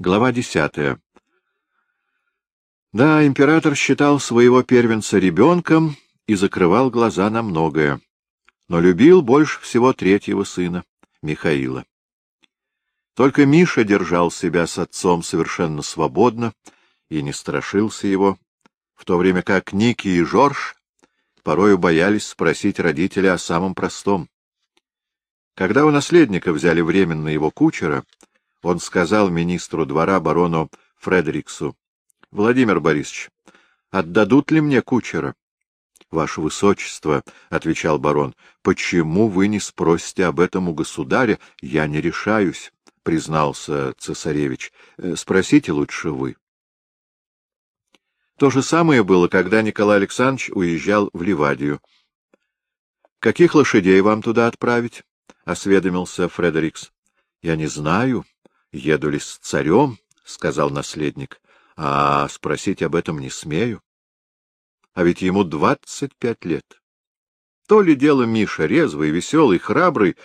Глава десятая. Да, император считал своего первенца ребенком и закрывал глаза на многое, но любил больше всего третьего сына, Михаила. Только Миша держал себя с отцом совершенно свободно и не страшился его, в то время как Ники и Жорж порою боялись спросить родителя о самом простом. Когда у наследника взяли временно его кучера, он сказал министру двора барону Фредериксу, — Владимир Борисович, отдадут ли мне кучера? — Ваше Высочество, — отвечал барон, — почему вы не спросите об этом у государя? Я не решаюсь, — признался цесаревич. — Спросите лучше вы. То же самое было, когда Николай Александрович уезжал в Ливадию. — Каких лошадей вам туда отправить? — осведомился Фредерикс. — Я не знаю. Еду ли с царем? — сказал наследник. — А спросить об этом не смею. А ведь ему двадцать пять лет. То ли дело Миша, резвый, веселый, храбрый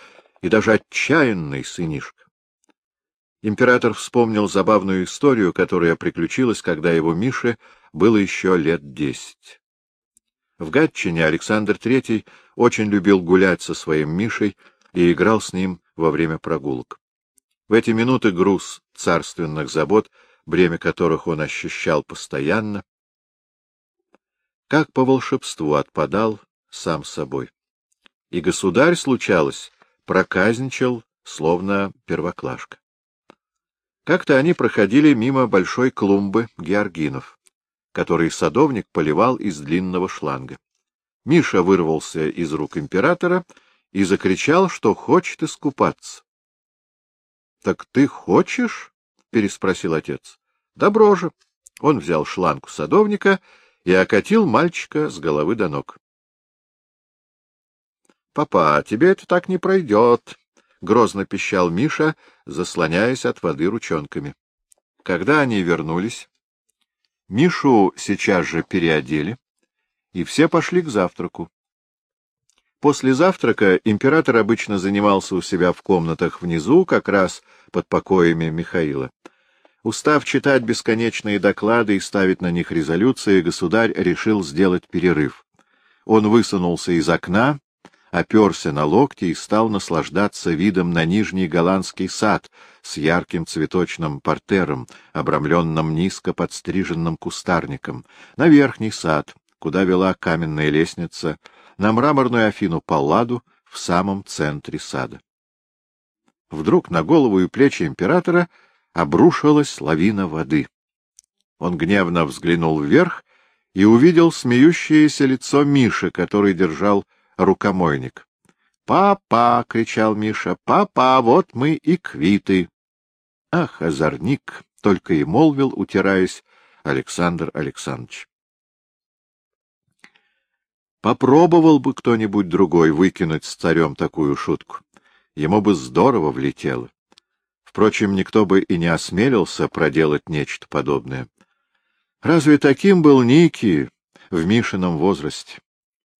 и даже отчаянный сынишка. Император вспомнил забавную историю, которая приключилась, когда его Мише было еще лет десять. В Гатчине Александр III очень любил гулять со своим Мишей и играл с ним во время прогулок. В эти минуты груз царственных забот, бремя которых он ощущал постоянно, как по волшебству отпадал сам собой. И государь, случалось, проказничал, словно первоклашка. Как-то они проходили мимо большой клумбы георгинов, который садовник поливал из длинного шланга. Миша вырвался из рук императора и закричал, что хочет искупаться. — Так ты хочешь? — переспросил отец. — Добро же. Он взял шлангу садовника и окатил мальчика с головы до ног. — Папа, тебе это так не пройдет, — грозно пищал Миша, заслоняясь от воды ручонками. Когда они вернулись, Мишу сейчас же переодели, и все пошли к завтраку. После завтрака император обычно занимался у себя в комнатах внизу, как раз под покоями Михаила. Устав читать бесконечные доклады и ставить на них резолюции, государь решил сделать перерыв. Он высунулся из окна, оперся на локти и стал наслаждаться видом на нижний голландский сад с ярким цветочным портером, обрамленным низко подстриженным кустарником, на верхний сад, куда вела каменная лестница, на мраморную Афину Палладу в самом центре сада. Вдруг на голову и плечи императора обрушилась лавина воды. Он гневно взглянул вверх и увидел смеющееся лицо Миши, который держал рукомойник. «Папа!» — кричал Миша. «Папа, вот мы и квиты!» «Ах, озорник!» — только и молвил, утираясь, Александр Александрович. Попробовал бы кто-нибудь другой выкинуть с царем такую шутку. Ему бы здорово влетело. Впрочем, никто бы и не осмелился проделать нечто подобное. Разве таким был Ники в Мишином возрасте?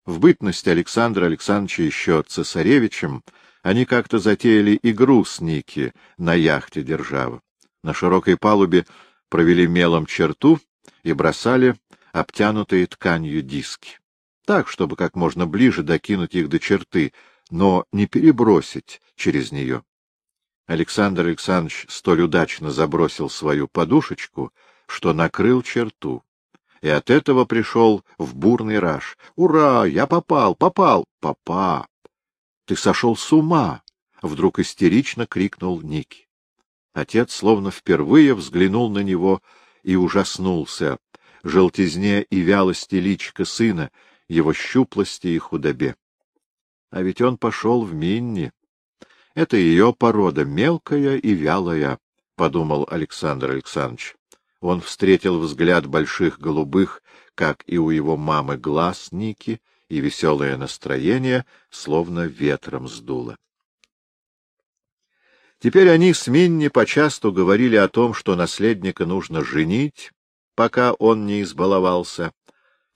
В бытность Александра Александровича еще цесаревичем они как-то затеяли игру с Ники на яхте «Держава». На широкой палубе провели мелом черту и бросали обтянутые тканью диски. Так, чтобы как можно ближе докинуть их до черты, но не перебросить через нее. Александр Александрович столь удачно забросил свою подушечку, что накрыл черту и от этого пришел в бурный раж. «Ура! Я попал! Попал! Папа! Ты сошел с ума!» — вдруг истерично крикнул Ники. Отец словно впервые взглянул на него и ужаснулся желтизне и вялости личка сына, его щуплости и худобе. А ведь он пошел в Минни. Это ее порода, мелкая и вялая, — подумал Александр Александрович. Он встретил взгляд больших голубых, как и у его мамы, глаз Ники, и веселое настроение словно ветром сдуло. Теперь они с Минни почасту говорили о том, что наследника нужно женить, пока он не избаловался.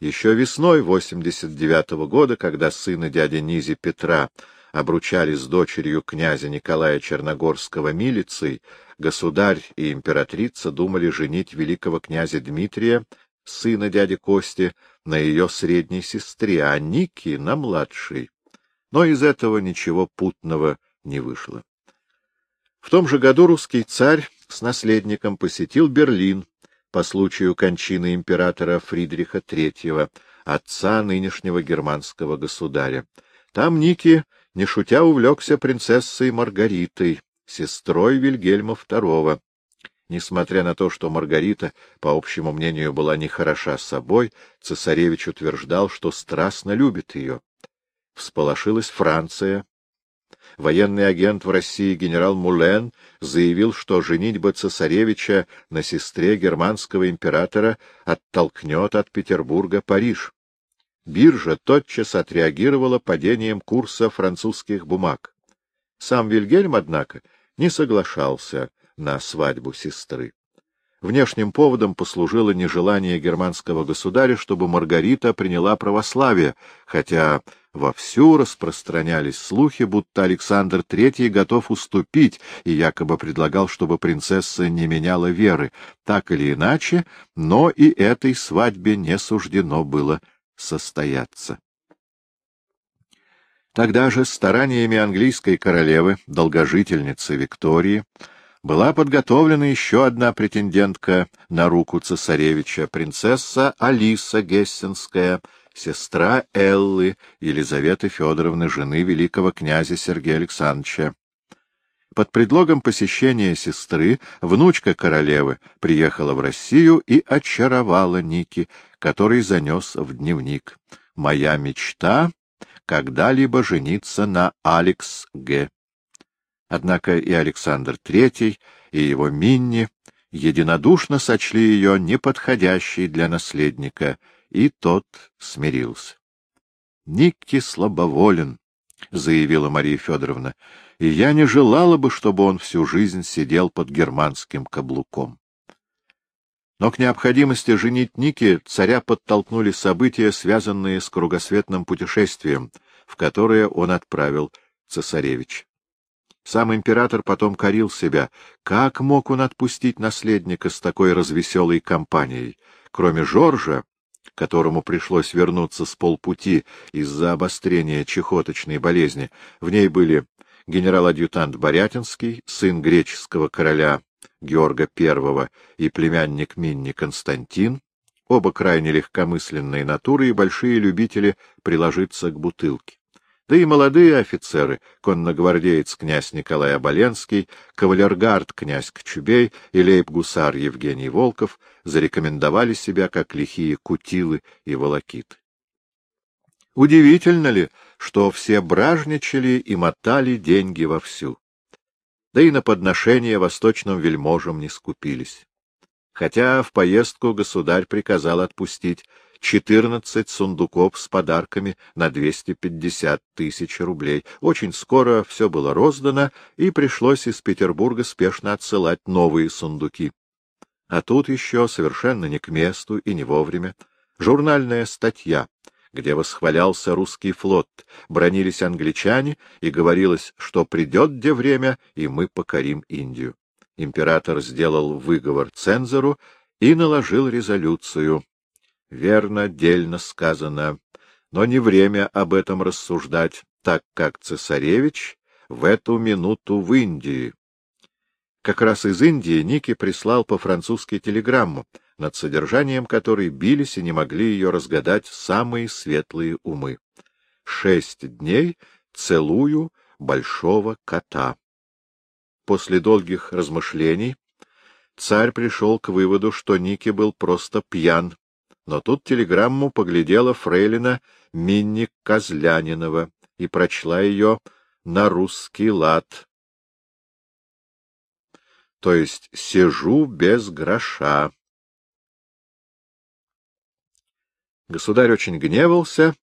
Еще весной 89-го года, когда сына дяди Низи Петра обручали с дочерью князя Николая Черногорского милицей, государь и императрица думали женить великого князя Дмитрия, сына дяди Кости, на ее средней сестре, а Ники — на младшей. Но из этого ничего путного не вышло. В том же году русский царь с наследником посетил Берлин по случаю кончины императора Фридриха III, отца нынешнего германского государя. Там Ники, не шутя, увлекся принцессой Маргаритой, сестрой Вильгельма II. Несмотря на то, что Маргарита, по общему мнению, была нехороша собой, цесаревич утверждал, что страстно любит ее. Всполошилась Франция. Военный агент в России генерал Мулен заявил, что женитьба цесаревича на сестре германского императора оттолкнет от Петербурга Париж. Биржа тотчас отреагировала падением курса французских бумаг. Сам Вильгельм, однако, не соглашался на свадьбу сестры. Внешним поводом послужило нежелание германского государя, чтобы Маргарита приняла православие, хотя вовсю распространялись слухи, будто Александр III готов уступить и якобы предлагал, чтобы принцесса не меняла веры. Так или иначе, но и этой свадьбе не суждено было состояться. Тогда же стараниями английской королевы, долгожительницы Виктории, была подготовлена еще одна претендентка на руку цесаревича, принцесса Алиса Гессенская, сестра Эллы Елизаветы Федоровны, жены великого князя Сергея Александровича. Под предлогом посещения сестры внучка королевы приехала в Россию и очаровала Ники, который занес в дневник. «Моя мечта — когда-либо жениться на Алекс Г. Однако и Александр III, и его Минни единодушно сочли ее неподходящей для наследника, и тот смирился. — Никки слабоволен, — заявила Мария Федоровна, — и я не желала бы, чтобы он всю жизнь сидел под германским каблуком. Но к необходимости женить Ники царя подтолкнули события, связанные с кругосветным путешествием, в которое он отправил цесаревич. Сам император потом корил себя. Как мог он отпустить наследника с такой развеселой компанией? Кроме Жоржа, которому пришлось вернуться с полпути из-за обострения чехоточной болезни, в ней были генерал-адъютант Борятинский, сын греческого короля Георга I и племянник Минни Константин, оба крайне легкомысленные натуры и большие любители приложиться к бутылке да и молодые офицеры, конногвардеец князь Николай Оболенский, кавалергард князь Кочубей и лейб-гусар Евгений Волков зарекомендовали себя как лихие кутилы и волокиты. Удивительно ли, что все бражничали и мотали деньги вовсю? Да и на подношения восточным вельможам не скупились. Хотя в поездку государь приказал отпустить четырнадцать сундуков с подарками на двести пятьдесят тысяч рублей. Очень скоро все было роздано, и пришлось из Петербурга спешно отсылать новые сундуки. А тут еще, совершенно не к месту и не вовремя, журнальная статья, где восхвалялся русский флот, бронились англичане, и говорилось, что придет где время, и мы покорим Индию. Император сделал выговор цензору и наложил резолюцию Верно, дельно сказано, но не время об этом рассуждать, так как цесаревич в эту минуту в Индии. Как раз из Индии Ники прислал по-французски телеграмму, над содержанием которой бились и не могли ее разгадать самые светлые умы. «Шесть дней целую большого кота». После долгих размышлений царь пришел к выводу, что Ники был просто пьян но тут телеграмму поглядела фрейлина Минни Козлянинова и прочла ее на русский лад. То есть «сижу без гроша». Государь очень гневался,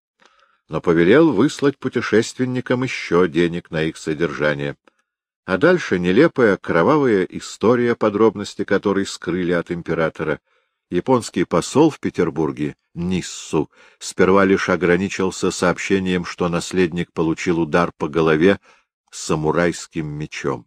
но повелел выслать путешественникам еще денег на их содержание. А дальше нелепая кровавая история, подробности которой скрыли от императора — Японский посол в Петербурге, Ниссу, сперва лишь ограничился сообщением, что наследник получил удар по голове самурайским мечом.